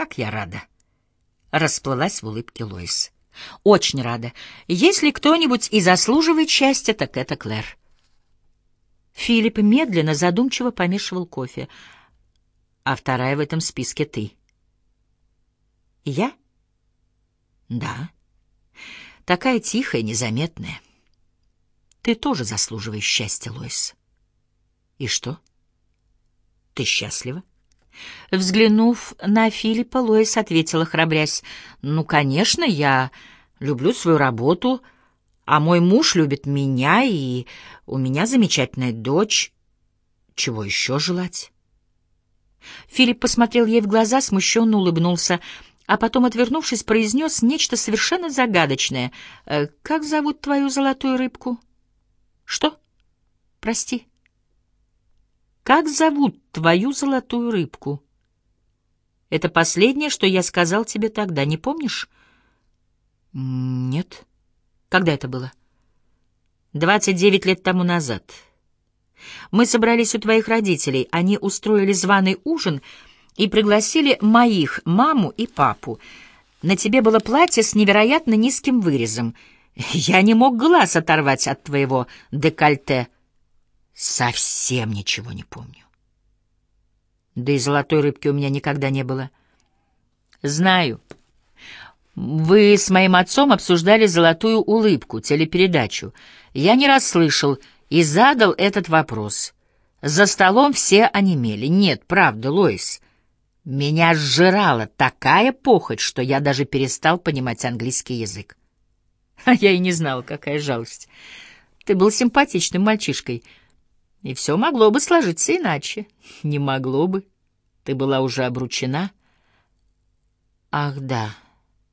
Как я рада. Расплылась в улыбке Лоис. Очень рада. Если кто-нибудь и заслуживает счастья, так это Клэр. Филипп медленно, задумчиво помешивал кофе. А вторая в этом списке ты. Я? Да. Такая тихая, незаметная. Ты тоже заслуживаешь счастья, Лоис. И что? Ты счастлива? Взглянув на Филиппа, Лоис ответила, храбрясь, «Ну, конечно, я люблю свою работу, а мой муж любит меня, и у меня замечательная дочь. Чего еще желать?» Филипп посмотрел ей в глаза, смущенно улыбнулся, а потом, отвернувшись, произнес нечто совершенно загадочное. «Э, «Как зовут твою золотую рыбку?» «Что? Прости». «Как зовут твою золотую рыбку?» «Это последнее, что я сказал тебе тогда, не помнишь?» «Нет». «Когда это было?» «Двадцать девять лет тому назад». Мы собрались у твоих родителей. Они устроили званый ужин и пригласили моих, маму и папу. На тебе было платье с невероятно низким вырезом. Я не мог глаз оторвать от твоего декольте. Совсем ничего не помню. Да и золотой рыбки у меня никогда не было. Знаю. Вы с моим отцом обсуждали «Золотую улыбку», телепередачу. Я не раз слышал и задал этот вопрос. За столом все онемели. Нет, правда, Лоис. Меня сжирала такая похоть, что я даже перестал понимать английский язык. А я и не знал, какая жалость. Ты был симпатичным мальчишкой, и все могло бы сложиться иначе. Не могло бы. Ты была уже обручена. Ах, да,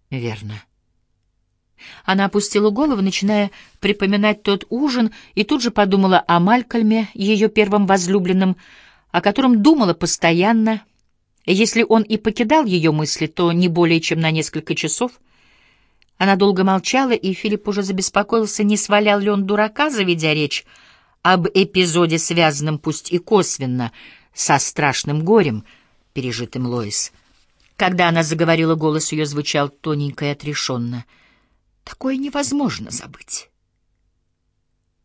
верно. Она опустила голову, начиная припоминать тот ужин, и тут же подумала о Малькольме, ее первом возлюбленном, о котором думала постоянно. Если он и покидал ее мысли, то не более чем на несколько часов. Она долго молчала, и Филипп уже забеспокоился, не свалял ли он дурака, заведя речь об эпизоде, связанном пусть и косвенно, со страшным горем, пережитым Лоис. Когда она заговорила, голос ее звучал тоненько и отрешенно — Такое невозможно забыть.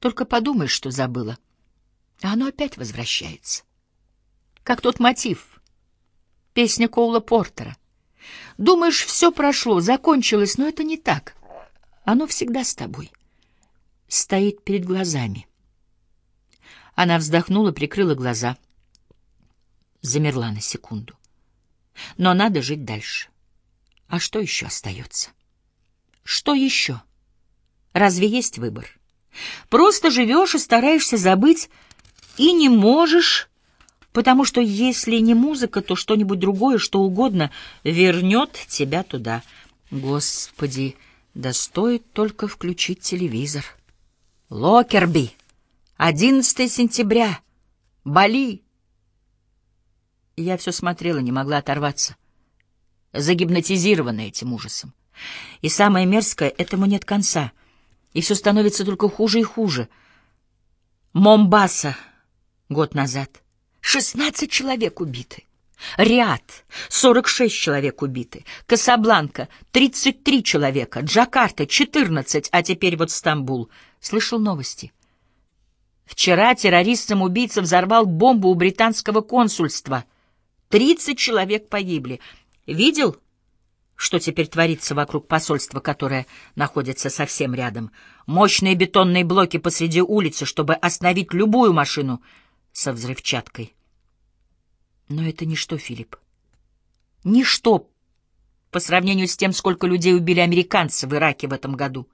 Только подумаешь, что забыла, а оно опять возвращается. Как тот мотив. Песня Коула Портера. Думаешь, все прошло, закончилось, но это не так. Оно всегда с тобой. Стоит перед глазами. Она вздохнула, прикрыла глаза. Замерла на секунду. Но надо жить дальше. А что еще остается? Что еще? Разве есть выбор? Просто живешь и стараешься забыть, и не можешь, потому что если не музыка, то что-нибудь другое, что угодно, вернет тебя туда. Господи, да стоит только включить телевизор. Локерби, 11 сентября, Бали. Я все смотрела, не могла оторваться, загипнотизированная этим ужасом. И самое мерзкое — этому нет конца. И все становится только хуже и хуже. Момбаса год назад. Шестнадцать человек убиты. Риад — сорок шесть человек убиты. Касабланка — тридцать три человека. Джакарта — четырнадцать, а теперь вот Стамбул. Слышал новости. Вчера террорист-самоубийца взорвал бомбу у британского консульства. Тридцать человек погибли. Видел что теперь творится вокруг посольства, которое находится совсем рядом. Мощные бетонные блоки посреди улицы, чтобы остановить любую машину со взрывчаткой. Но это ничто, Филипп. Ничто по сравнению с тем, сколько людей убили американцы в Ираке в этом году.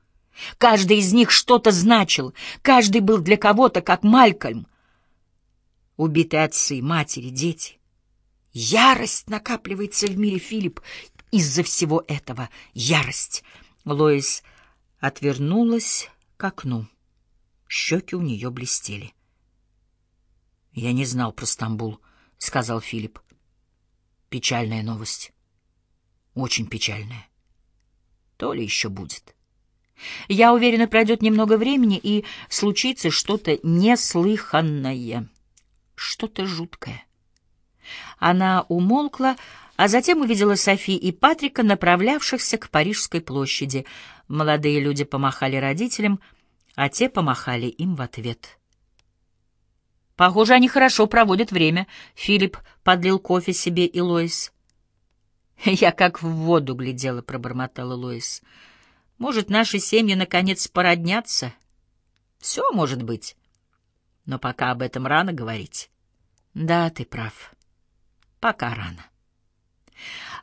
Каждый из них что-то значил, каждый был для кого-то, как Малькольм. Убитые отцы, матери, дети. Ярость накапливается в мире, Филипп, из-за всего этого ярость. Лоис отвернулась к окну. Щеки у нее блестели. «Я не знал про Стамбул», — сказал Филипп. «Печальная новость. Очень печальная. То ли еще будет. Я уверена, пройдет немного времени, и случится что-то неслыханное, что-то жуткое». Она умолкла, а затем увидела Софи и Патрика, направлявшихся к Парижской площади. Молодые люди помахали родителям, а те помахали им в ответ. «Похоже, они хорошо проводят время», — Филипп подлил кофе себе и Лоис. «Я как в воду глядела», — пробормотала Лоис. «Может, наши семьи наконец породнятся?» «Все может быть. Но пока об этом рано говорить». «Да, ты прав. Пока рано».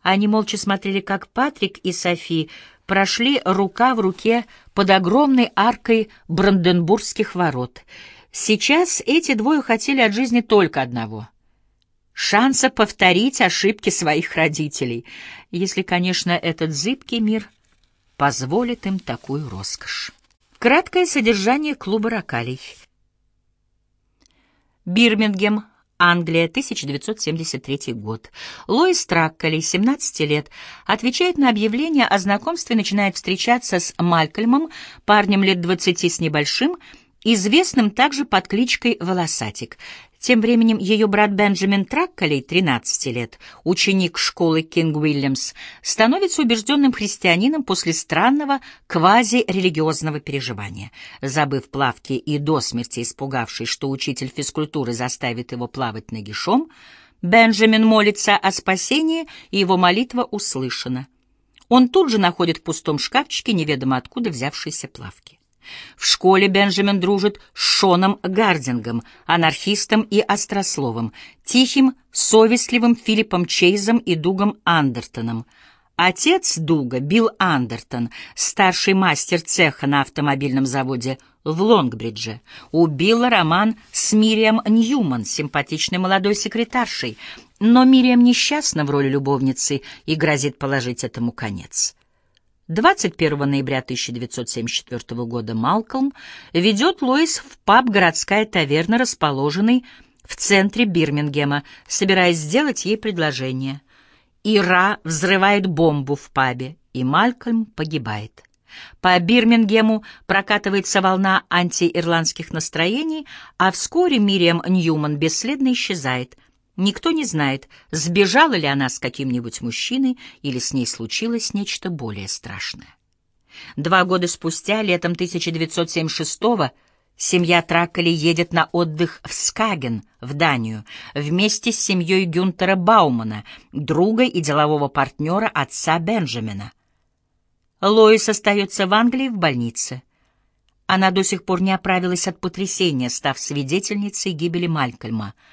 Они молча смотрели, как Патрик и Софи прошли рука в руке под огромной аркой Бранденбургских ворот. Сейчас эти двое хотели от жизни только одного — шанса повторить ошибки своих родителей, если, конечно, этот зыбкий мир позволит им такую роскошь. Краткое содержание клуба «Рокалей». Бирмингем, Англия, 1973 год. Лоис Тракколи, 17 лет, отвечает на объявление о знакомстве, начинает встречаться с Малькольмом, парнем лет 20 с небольшим, известным также под кличкой Волосатик. Тем временем ее брат Бенджамин Тракколей, 13 лет, ученик школы Кинг-Уильямс, становится убежденным христианином после странного квази-религиозного переживания. Забыв плавки и до смерти испугавшись, что учитель физкультуры заставит его плавать нагишом, Бенджамин молится о спасении, и его молитва услышана. Он тут же находит в пустом шкафчике неведомо откуда взявшиеся плавки. В школе Бенджамин дружит с Шоном Гардингом, анархистом и острословом, тихим, совестливым Филиппом Чейзом и Дугом Андертоном. Отец Дуга, Билл Андертон, старший мастер цеха на автомобильном заводе в Лонгбридже, убила роман с Мириам Ньюман, симпатичной молодой секретаршей, но Мириам несчастна в роли любовницы и грозит положить этому конец. 21 ноября 1974 года Малкольм ведет Лоис в паб «Городская таверна», расположенный в центре Бирмингема, собираясь сделать ей предложение. Ира взрывает бомбу в пабе, и Малкольм погибает. По Бирмингему прокатывается волна антиирландских настроений, а вскоре Мириам Ньюман бесследно исчезает — Никто не знает, сбежала ли она с каким-нибудь мужчиной или с ней случилось нечто более страшное. Два года спустя, летом 1976-го, семья Тракколи едет на отдых в Скаген, в Данию, вместе с семьей Гюнтера Баумана, друга и делового партнера отца Бенджамина. Лоис остается в Англии в больнице. Она до сих пор не оправилась от потрясения, став свидетельницей гибели Малькольма —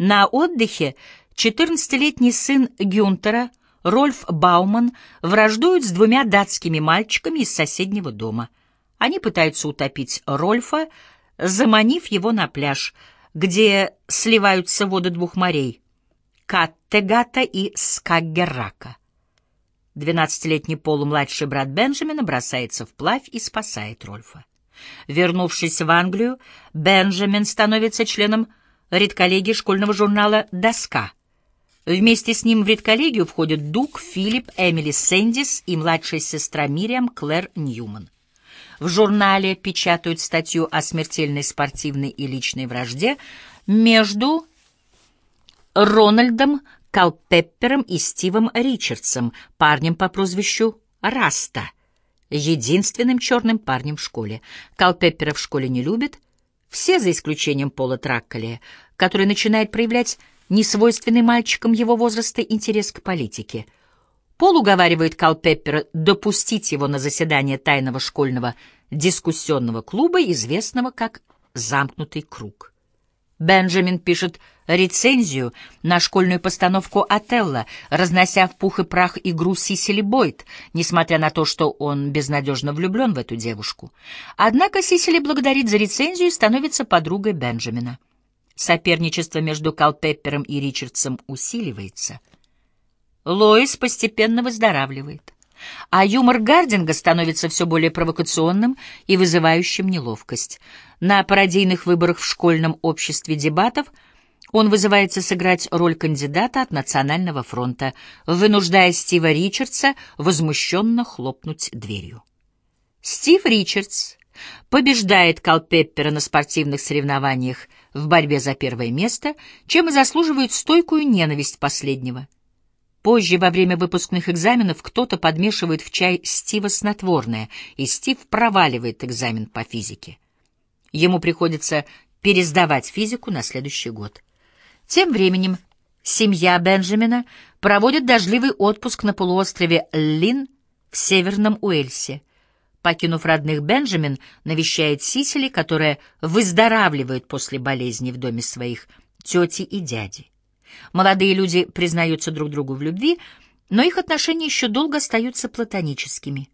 на отдыхе 14-летний сын Гюнтера, Рольф Бауман, враждует с двумя датскими мальчиками из соседнего дома. Они пытаются утопить Рольфа, заманив его на пляж, где сливаются воды двух морей — Каттегата и Скаггерака. Двенадцатилетний полумладший брат Бенджамина бросается вплавь и спасает Рольфа. Вернувшись в Англию, Бенджамин становится членом редколлегии школьного журнала «Доска». Вместе с ним в редколлегию входят Дуг, Филипп, Эмили Сэндис и младшая сестра Мириам Клэр Ньюман. В журнале печатают статью о смертельной спортивной и личной вражде между Рональдом Калпеппером и Стивом Ричардсом, парнем по прозвищу Раста, единственным черным парнем в школе. Калпеппера в школе не любят — все, за исключением Пола Тракколи, который начинает проявлять несвойственный мальчикам его возраста интерес к политике. Пол уговаривает Калпеппера допустить его на заседание тайного школьного дискуссионного клуба, известного как «Замкнутый круг». Бенджамин пишет рецензию на школьную постановку «Отелло», разнося в пух и прах игру Сисили Бойт, несмотря на то, что он безнадежно влюблен в эту девушку. Однако Сисили благодарит за рецензию и становится подругой Бенджамина. Соперничество между Калпеппером и Ричардсом усиливается. Лоис постепенно выздоравливает а юмор Гардинга становится все более провокационным и вызывающим неловкость. На пародийных выборах в школьном обществе дебатов он вызывается сыграть роль кандидата от Национального фронта, вынуждая Стива Ричардса возмущенно хлопнуть дверью. Стив Ричардс побеждает Калпеппера на спортивных соревнованиях в борьбе за первое место, чем и заслуживает стойкую ненависть последнего — Позже, во время выпускных экзаменов, кто-то подмешивает в чай Стива снотворное, и Стив проваливает экзамен по физике. Ему приходится пересдавать физику на следующий год. Тем временем семья Бенджамина проводит дождливый отпуск на полуострове Лин в Северном Уэльсе. Покинув родных, Бенджамин навещает Сисили, которая выздоравливает после болезни в доме своих тети и дяди. Молодые люди признаются друг другу в любви, но их отношения еще долго остаются платоническими.